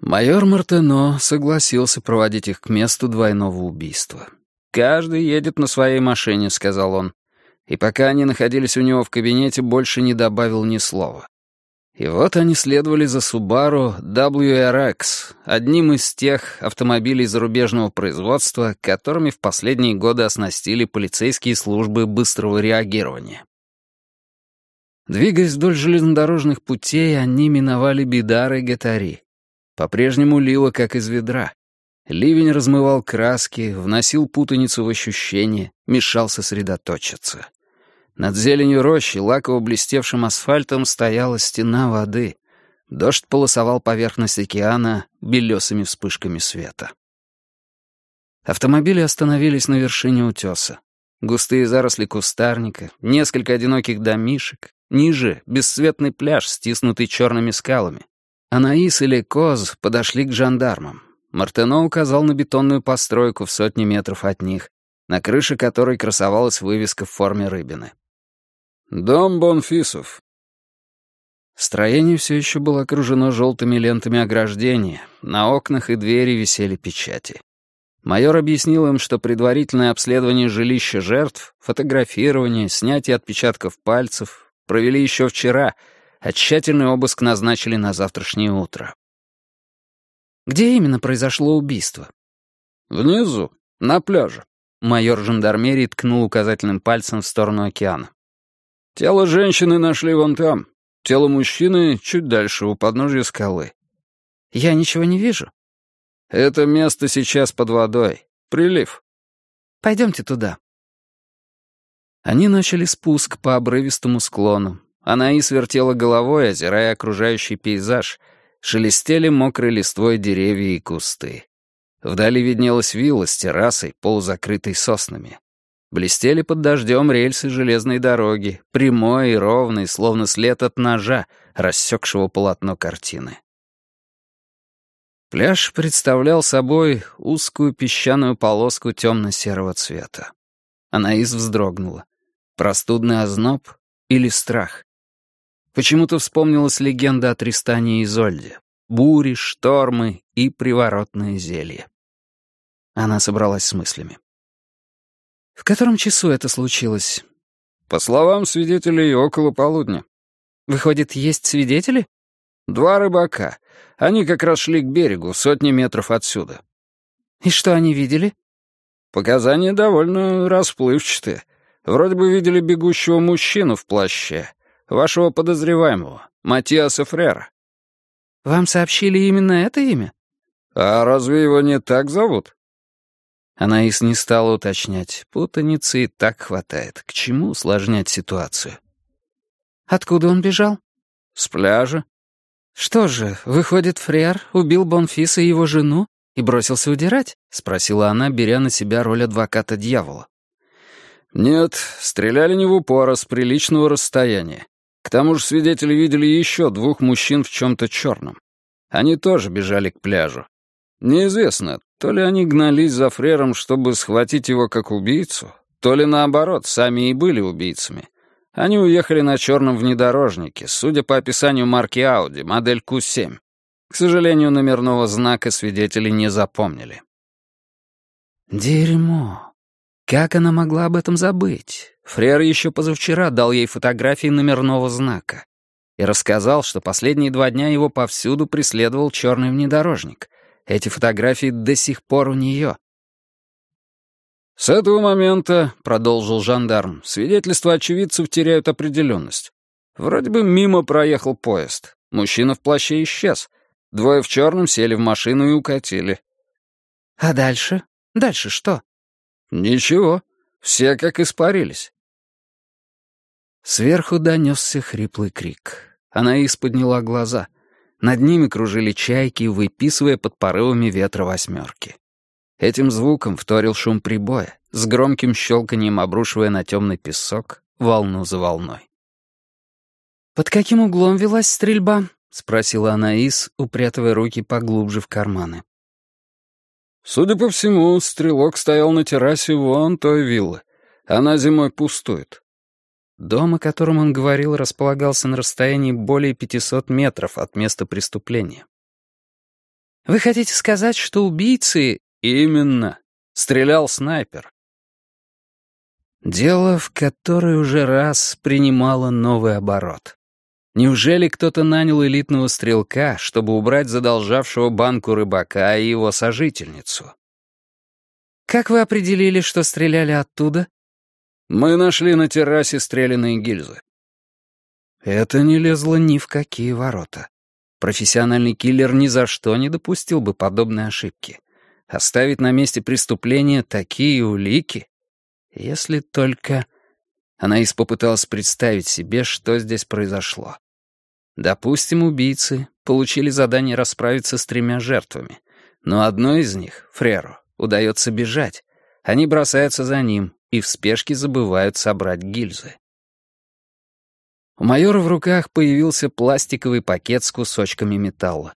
Майор Мартено согласился проводить их к месту двойного убийства. «Каждый едет на своей машине», — сказал он. И пока они находились у него в кабинете, больше не добавил ни слова. И вот они следовали за Subaru WRX, одним из тех автомобилей зарубежного производства, которыми в последние годы оснастили полицейские службы быстрого реагирования. Двигаясь вдоль железнодорожных путей, они миновали Бидар и Гатари. По-прежнему лило, как из ведра. Ливень размывал краски, вносил путаницу в ощущения, мешал сосредоточиться. Над зеленью рощи, лаково блестевшим асфальтом, стояла стена воды. Дождь полосовал поверхность океана белесыми вспышками света. Автомобили остановились на вершине утеса. Густые заросли кустарника, несколько одиноких домишек, ниже — бесцветный пляж, стиснутый черными скалами. Анаис или Коз подошли к жандармам. Мартено указал на бетонную постройку в сотни метров от них, на крыше которой красовалась вывеска в форме рыбины. «Дом Бонфисов». Строение все еще было окружено желтыми лентами ограждения, на окнах и двери висели печати. Майор объяснил им, что предварительное обследование жилища жертв, фотографирование, снятие отпечатков пальцев провели еще вчера — а тщательный обыск назначили на завтрашнее утро. Где именно произошло убийство? Внизу, на пляже. Майор жандармерии ткнул указательным пальцем в сторону океана. Тело женщины нашли вон там. Тело мужчины чуть дальше, у подножия скалы. Я ничего не вижу. Это место сейчас под водой. Прилив. Пойдемте туда. Они начали спуск по обрывистому склону, Анаис вертела головой, озирая окружающий пейзаж. Шелестели мокрой листвой деревья и кусты. Вдали виднелась вилла с террасой, полузакрытой соснами. Блестели под дождем рельсы железной дороги, прямой и ровный, словно след от ножа, рассекшего полотно картины. Пляж представлял собой узкую песчаную полоску темно-серого цвета. Анаис вздрогнула. Простудный озноб или страх? Почему-то вспомнилась легенда о Тристане и Изольде. Бури, штормы и приворотное зелье. Она собралась с мыслями. В котором часу это случилось? По словам свидетелей, около полудня. Выходит, есть свидетели? Два рыбака. Они как раз шли к берегу, сотни метров отсюда. И что они видели? Показания довольно расплывчатые. Вроде бы видели бегущего мужчину в плаще, Вашего подозреваемого, Матиаса Фрера». «Вам сообщили именно это имя?» «А разве его не так зовут?» Анаис не стала уточнять. Путаницы и так хватает. К чему усложнять ситуацию? «Откуда он бежал?» «С пляжа». «Что же, выходит, Фрер убил Бонфиса и его жену и бросился удирать?» — спросила она, беря на себя роль адвоката дьявола. «Нет, стреляли не в упор, а с приличного расстояния. К тому же свидетели видели еще двух мужчин в чем-то черном. Они тоже бежали к пляжу. Неизвестно, то ли они гнались за Фрером, чтобы схватить его как убийцу, то ли наоборот, сами и были убийцами. Они уехали на черном внедорожнике, судя по описанию марки Audi, модель Q7. К сожалению, номерного знака свидетели не запомнили. «Дерьмо», как она могла об этом забыть? Фрер еще позавчера дал ей фотографии номерного знака и рассказал, что последние два дня его повсюду преследовал черный внедорожник. Эти фотографии до сих пор у нее. «С этого момента, — продолжил жандарм, — свидетельства очевидцев теряют определенность. Вроде бы мимо проехал поезд. Мужчина в плаще исчез. Двое в черном сели в машину и укатили. «А дальше? Дальше что?» «Ничего, все как испарились». Сверху донесся хриплый крик. Она подняла глаза. Над ними кружили чайки, выписывая под порывами ветра восьмерки. Этим звуком вторил шум прибоя, с громким щелканием обрушивая на темный песок волну за волной. «Под каким углом велась стрельба?» — спросила Анаис, упрятывая руки поглубже в карманы. Судя по всему, стрелок стоял на террасе вон той виллы. Она зимой пустует. Дом, о котором он говорил, располагался на расстоянии более 500 метров от места преступления. «Вы хотите сказать, что убийцы...» «Именно. Стрелял снайпер». Дело, в которое уже раз принимало новый оборот. Неужели кто-то нанял элитного стрелка, чтобы убрать задолжавшего банку рыбака и его сожительницу? «Как вы определили, что стреляли оттуда?» «Мы нашли на террасе стрелянные гильзы». Это не лезло ни в какие ворота. Профессиональный киллер ни за что не допустил бы подобной ошибки. Оставить на месте преступления такие улики? Если только... Анаис попыталась представить себе, что здесь произошло. Допустим, убийцы получили задание расправиться с тремя жертвами, но одной из них, Фреру, удается бежать. Они бросаются за ним и в спешке забывают собрать гильзы. У майора в руках появился пластиковый пакет с кусочками металла.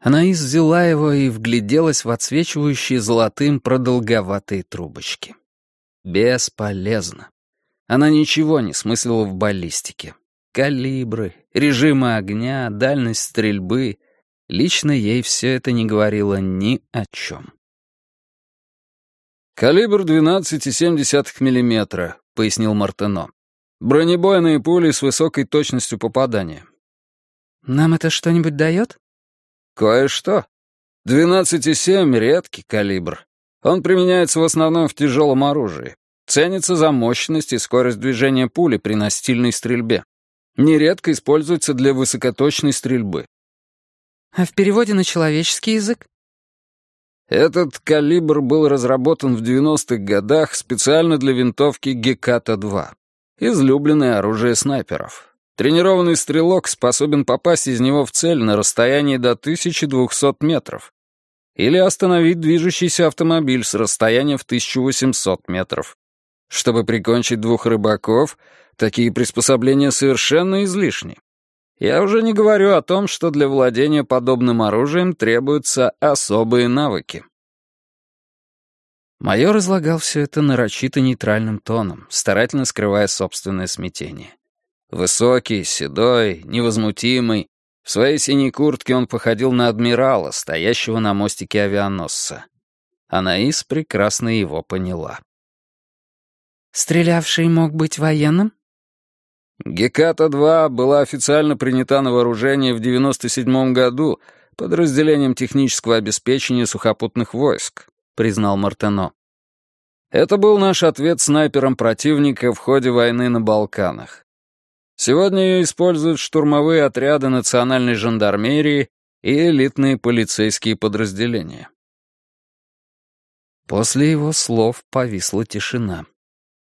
Она взяла его и вгляделась в отсвечивающие золотым продолговатые трубочки. Бесполезно. Она ничего не смыслила в баллистике. Калибры, режимы огня, дальность стрельбы. Лично ей все это не говорило ни о чем. «Калибр 12,7 мм», — пояснил Мартено. «Бронебойные пули с высокой точностью попадания». «Нам это что-нибудь дает?» «Кое-что. 12,7 — редкий калибр. Он применяется в основном в тяжелом оружии. Ценится за мощность и скорость движения пули при настильной стрельбе. Нередко используется для высокоточной стрельбы». «А в переводе на человеческий язык?» Этот калибр был разработан в 90-х годах специально для винтовки Геката-2. Излюбленное оружие снайперов. Тренированный стрелок способен попасть из него в цель на расстоянии до 1200 метров. Или остановить движущийся автомобиль с расстояния в 1800 метров. Чтобы прикончить двух рыбаков, такие приспособления совершенно излишни. Я уже не говорю о том, что для владения подобным оружием требуются особые навыки. Майор излагал все это нарочито нейтральным тоном, старательно скрывая собственное смятение. Высокий, седой, невозмутимый. В своей синей куртке он походил на адмирала, стоящего на мостике авианосца. Анаис прекрасно его поняла. «Стрелявший мог быть военным?» Геката-2 была официально принята на вооружение в 97 году подразделением технического обеспечения сухопутных войск, признал Мартено. Это был наш ответ снайперам противника в ходе войны на Балканах. Сегодня ее используют штурмовые отряды национальной жандармерии и элитные полицейские подразделения. После его слов повисла тишина.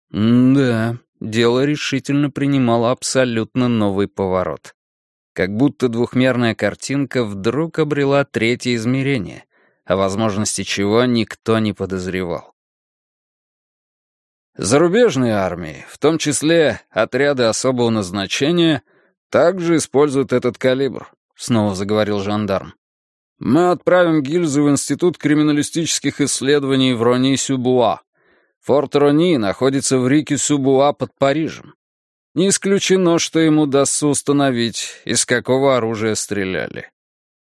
«Да, дело решительно принимало абсолютно новый поворот. Как будто двухмерная картинка вдруг обрела третье измерение, о возможности чего никто не подозревал. Зарубежные армии, в том числе отряды особого назначения, также используют этот калибр, снова заговорил жандарм. Мы отправим гильзы в Институт криминалистических исследований в Рони-Сюбуа. Форт Рони находится в Рике Субуа под Парижем. Не исключено, что ему удастся установить, из какого оружия стреляли.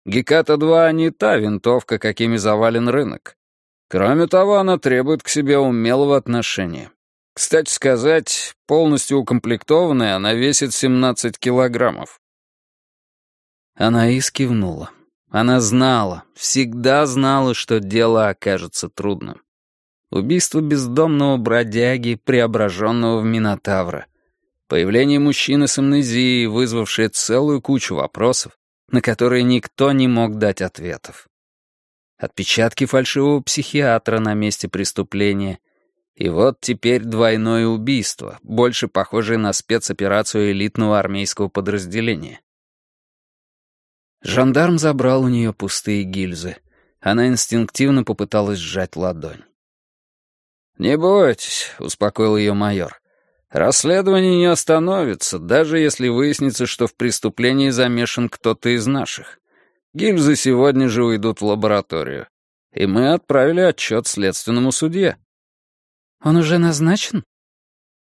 Геката-2 не та винтовка, какими завален рынок. Кроме того, она требует к себе умелого отношения. Кстати сказать, полностью укомплектованная, она весит 17 килограммов. Она искивнула. Она знала, всегда знала, что дело окажется трудным. Убийство бездомного бродяги, преображенного в Минотавра. Появление мужчины с амнезией, вызвавшее целую кучу вопросов, на которые никто не мог дать ответов. Отпечатки фальшивого психиатра на месте преступления. И вот теперь двойное убийство, больше похожее на спецоперацию элитного армейского подразделения. Жандарм забрал у нее пустые гильзы. Она инстинктивно попыталась сжать ладонь. «Не бойтесь», — успокоил ее майор. «Расследование не остановится, даже если выяснится, что в преступлении замешан кто-то из наших. Гильзы сегодня же уйдут в лабораторию. И мы отправили отчет следственному судье». «Он уже назначен?»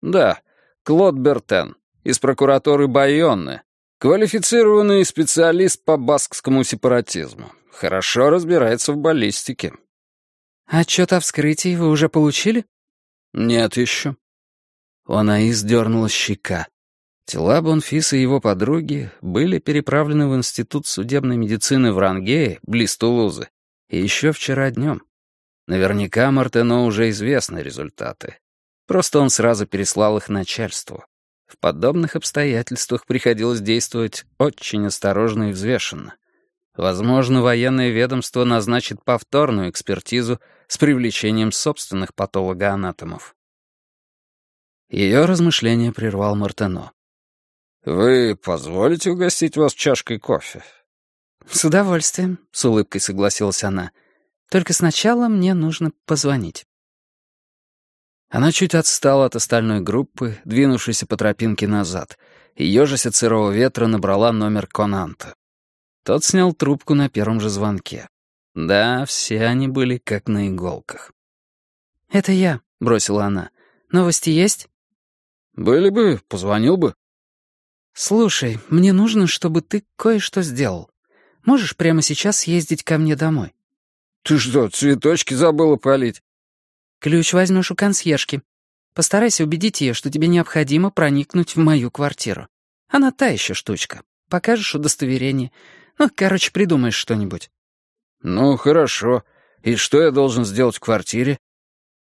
«Да, Клод Бертен, из прокуратуры Байонны. Квалифицированный специалист по баскскому сепаратизму. Хорошо разбирается в баллистике. «Отчет о вскрытии вы уже получили?» «Нет еще». У Анаис щека. Тела Бонфиса и его подруги были переправлены в Институт судебной медицины в Рангее, близ Тулузы, еще вчера днем. Наверняка Мартено уже известны результаты. Просто он сразу переслал их начальству. В подобных обстоятельствах приходилось действовать очень осторожно и взвешенно. Возможно, военное ведомство назначит повторную экспертизу с привлечением собственных патологоанатомов. Ее размышление прервал Мартено. «Вы позволите угостить вас чашкой кофе?» «С удовольствием», — с улыбкой согласилась она. «Только сначала мне нужно позвонить». Она чуть отстала от остальной группы, двинувшейся по тропинке назад, и, ежась от сырого ветра, набрала номер Конанта. Тот снял трубку на первом же звонке. Да, все они были как на иголках. «Это я», — бросила она. «Новости есть?» «Были бы, позвонил бы». «Слушай, мне нужно, чтобы ты кое-что сделал. Можешь прямо сейчас съездить ко мне домой?» «Ты что, цветочки забыла полить?» «Ключ возьмешь у консьержки. Постарайся убедить ее, что тебе необходимо проникнуть в мою квартиру. Она та еще штучка. Покажешь удостоверение. Ну, короче, придумаешь что-нибудь». «Ну, хорошо. И что я должен сделать в квартире?»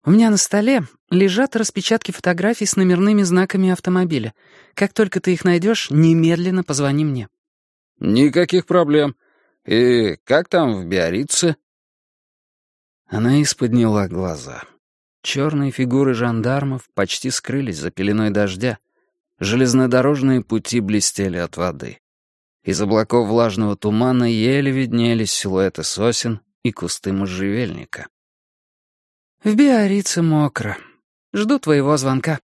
«У меня на столе лежат распечатки фотографий с номерными знаками автомобиля. Как только ты их найдешь, немедленно позвони мне». «Никаких проблем. И как там в Биорице?» Она исподняла глаза. Черные фигуры жандармов почти скрылись за пеленой дождя. Железнодорожные пути блестели от воды. Из облаков влажного тумана еле виднелись силуэты сосен и кусты можжевельника. «В Биорице мокро. Жду твоего звонка».